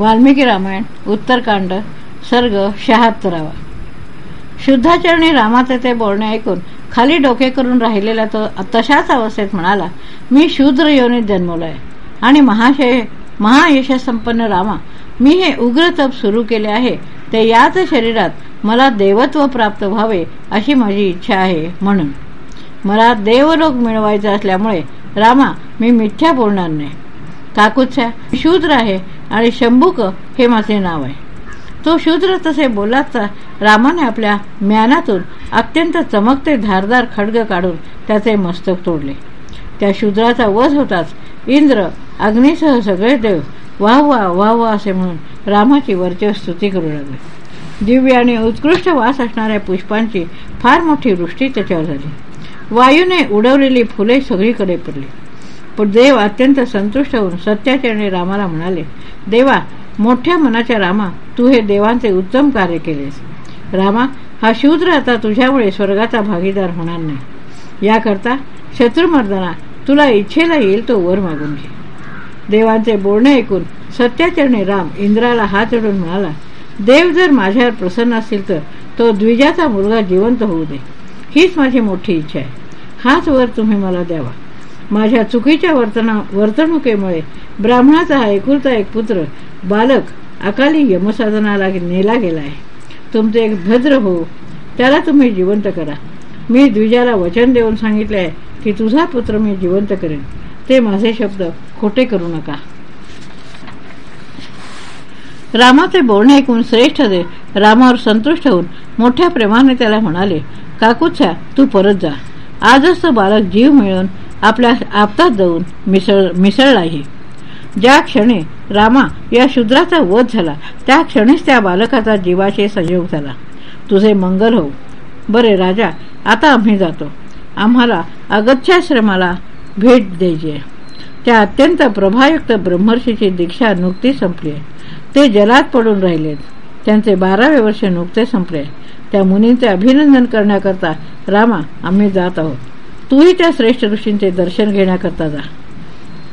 वाल्मिकी रामायण उत्तरकांड सर्ग शहात्तरावा. शुद्धाचरणी रामाचे ते बोलणे ऐकून खाली डोके करून राहिलेला तो तशाच अवस्थेत म्हणाला मी शूद्र योनीत जन्मलोय आणि महाशय महायशसंपन्न रामा मी हे उग्र तप सुरू केले आहे. ते याच शरीरात मला देवत्व प्राप्त व्हावे अशी माझी इच्छा आहे म्हणून. मला देवलोक मिळवायचा असल्यामुळे रामा मी मिथ्या बोलणार नाही. काकुत्स्या शूद्र आहे आणि शंभुक हे माझे नाव आहे. तो शूद्र तसे बोलाचा रामाने आपल्या म्यानातून अत्यंत चमकते धारदार खडग काढून त्याचे मस्तक तोडले. त्या शूद्राचा वध होताच इंद्र अग्नीसह सगळे देव वाह वाह वाह वाह असे म्हणून रामाची वरचेवर स्तुती करू लागले. दिव्य आणि उत्कृष्ट वास असणाऱ्या पुष्पांची फार मोठी वृष्टी त्याच्यावर झाली. वायूने उडवलेली फुले सगळीकडे पडली. पण देव अत्यंत संतुष्ट होऊन सत्याचरणे रामाला म्हणाले देवा मोठ्या मनाच्या रामा तू हे देवांचे उत्तम कार्य केलेस. रामा हा शूद्र आता तुझ्यामुळे स्वर्गाचा भागीदार होणार नाही. याकरता शत्रुमर्दना तुला इच्छेला येईल तो वर मागून घे. देवांचे बोलणे ऐकून सत्याचरणे राम इंद्राला हात जोडून म्हणाला देव जर माझ्यावर प्रसन्न असतील तर तो द्विजाचा मुलगा जिवंत होऊ दे. हीच माझी मोठी इच्छा आहे. हाच वर तुम्ही मला द्यावा. माझ्या चुकीच्या वर्तना वर्तणुकीमुळे ब्राह्मणाचा हा एकुलता एक पुत्र बालक अकाली यमसाधनाला नेला गेला आहे तुमचे एक भद्र हो त्याला तुम्ही जिवंत करा. मी द्विजाला वचन देऊन सांगितले आहे की तुझा पुत्र मी जिवंत करेन. ते माझे शब्द खोटे करू नका. रामाचे बोलणे ऐकून श्रेष्ठ दे रामावर संतुष्ट होऊन मोठ्या प्रेमाने त्याला म्हणाले काकुच्या तू परत जा. आजच तो बालक जीव मिळून आपल्या आपतात जाऊन मिसळ मिसळलाही. ज्या क्षणी रामा या शूद्राचा वध झाला त्या क्षणीच त्या बालकाचा जीवाशी संयोग झाला. तुझे मंगल हो. बरे राजा आता आम्ही जातो. आम्हाला अगच्छाश्रमाला भेट द्यायची आहे. त्या अत्यंत प्रभायुक्त ब्रह्मर्षीची दीक्षा नुकतीच संपली आहे. ते जलात पडून राहिलेत. त्यांचे बारावे वर्ष नुकते संपले. त्या मुनींचे अभिनंदन करण्याकरता रामा आम्ही जात आहोत. तूही त्या श्रेष्ठ ऋषींचे दर्शन घेण्याकरता जा.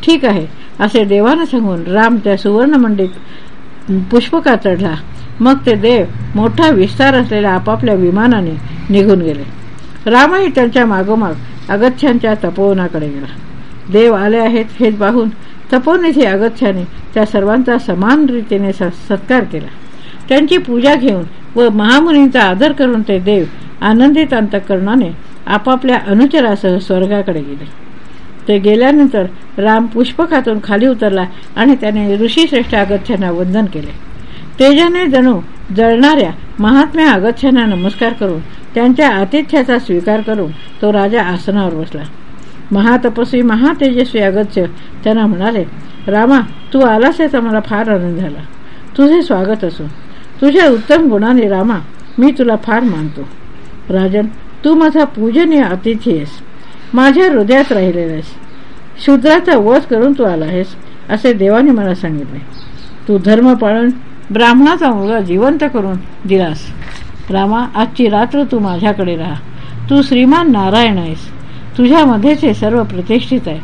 ठीक आहे. असे देवानं सांगून राम त्या सुवर्णमंडीत पुष्पका चढला. मग ते देव मोठा विस्तार असलेल्या आपापल्या विमानाने निघून गेले. रामही त्यांच्या मागोमाग अगच्छ्यांच्या तपोवनाकडे गेला. देव आले आहेत हे पाहून तपोनिधी अगच्छ्याने त्या सर्वांचा समान रीतीने सत्कार केला. त्यांची पूजा घेऊन व महामुनींचा आदर करून ते देव आनंदित अंतकरणाने आपापल्या अनुचरासह स्वर्गाकडे गेले. ते गेल्यानंतर राम पुष्पकातून खाली उतरला आणि त्याने ऋषीश्रेष्ठ अगच्छांना वंदन केले. तेजाने जणू जळणाऱ्या महात्म्या अगच्छ्यांना नमस्कार करून त्यांच्या आतिथ्याचा स्वीकार करून तो राजा आसनावर बसला. महातपस्वी महातेजस्वी अगत्य त्यांना म्हणाले रामा तू आलास याचा मला फार आनंद झाला. तुझे स्वागत असो तुझ्या उत्तम गुणाने रामा मी तुला फार मानतो. राजन तू माझा पूजनीय अतिथीस आहेस. माझ्या हृदयात राहिलेलास आहेस. शूद्राचा वध करून तू आला आहेस असे देवाने मला सांगितले. तू धर्म पाळून ब्राह्मणाचा मुलगा जिवंत करून दिलास. रामा आजची रात्र तू माझ्याकडे राहा. तू श्रीमान नारायण आहेस. तुझ्यामध्येच हे सर्व प्रतिष्ठित आहे.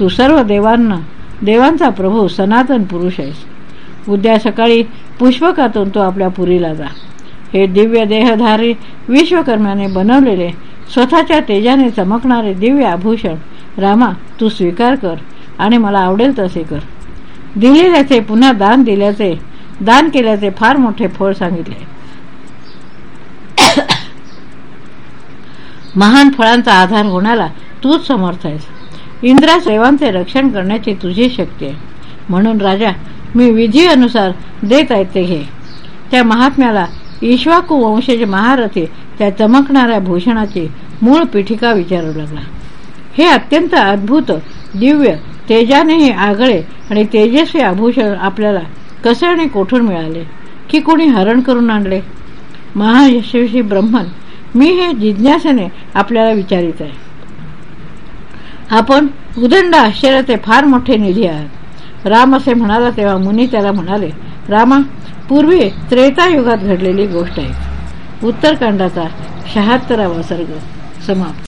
तू सर्व देवांना देवांचा प्रभू सनातन पुरुष आहेस. उद्या सकाळी पुष्पकातून तू आपल्या पुरीला जा. हे दिव्य देहधारी विश्वकर्म्याने बनवलेले स्वतःच्या तेजाने चमकणारे दिव्य आभूषण. रामा तू स्वीकार कर आणि मला आवडेल तसे कर. दिलेल्याचे पुन्हा दान दिल्याचे दान केल्याचे फार मोठे फळ सांगितले. महान फळांचा आधार होण्याला तूच समर्थ आहेस. इंद्रा सेवांचे रक्षण करण्याची तुझी शक्ती आहे. म्हणून राजा मी विधी अनुसार देत आहे ते घे. त्या महात्म्याला ईश्वाकू वंशज महारथी त्या चमकणाऱ्या भूषणाची मूळ पीठिका विचारू लागला. हे अत्यंत अद्भुत दिव्य तेजानेही आगळे आणि तेजस्वी आभूषण आपल्याला कसे आणि कोठून मिळाले? की कोणी हरण करून आणले? महायशस्वी ब्रह्मन मी हे जिज्ञासेने आपल्याला विचारित आहे. आपण उदंड आश्चर्याचे फार मोठे निधी आहात. राम असे म्हणाला तेव्हा मुनी त्याला म्हणाले रामा पूर्वी त्रेतायुगात घडलेली गोष्ट आहे. उत्तरकांडाचा शहात्तरावा सर्ग समाप्त.